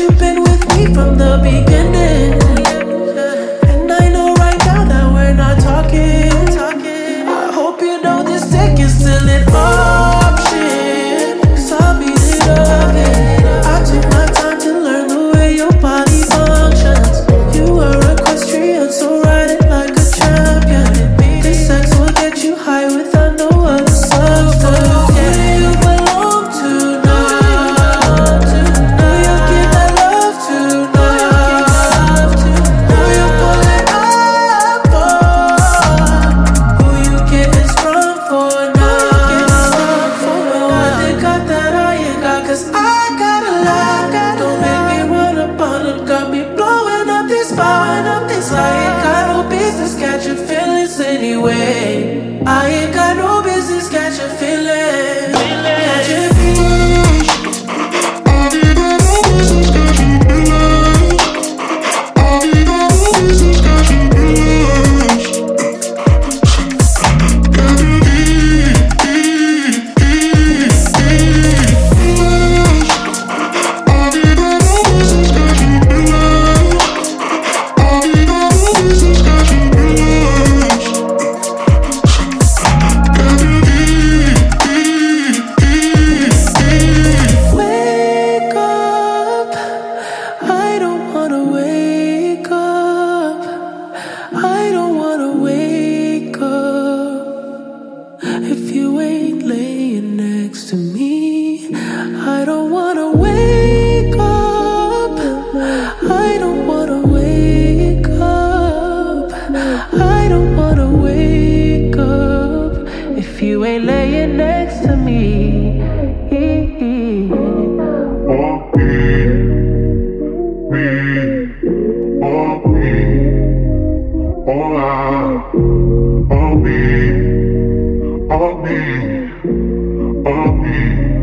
you've been with me from the beginning. on me, on me, on me.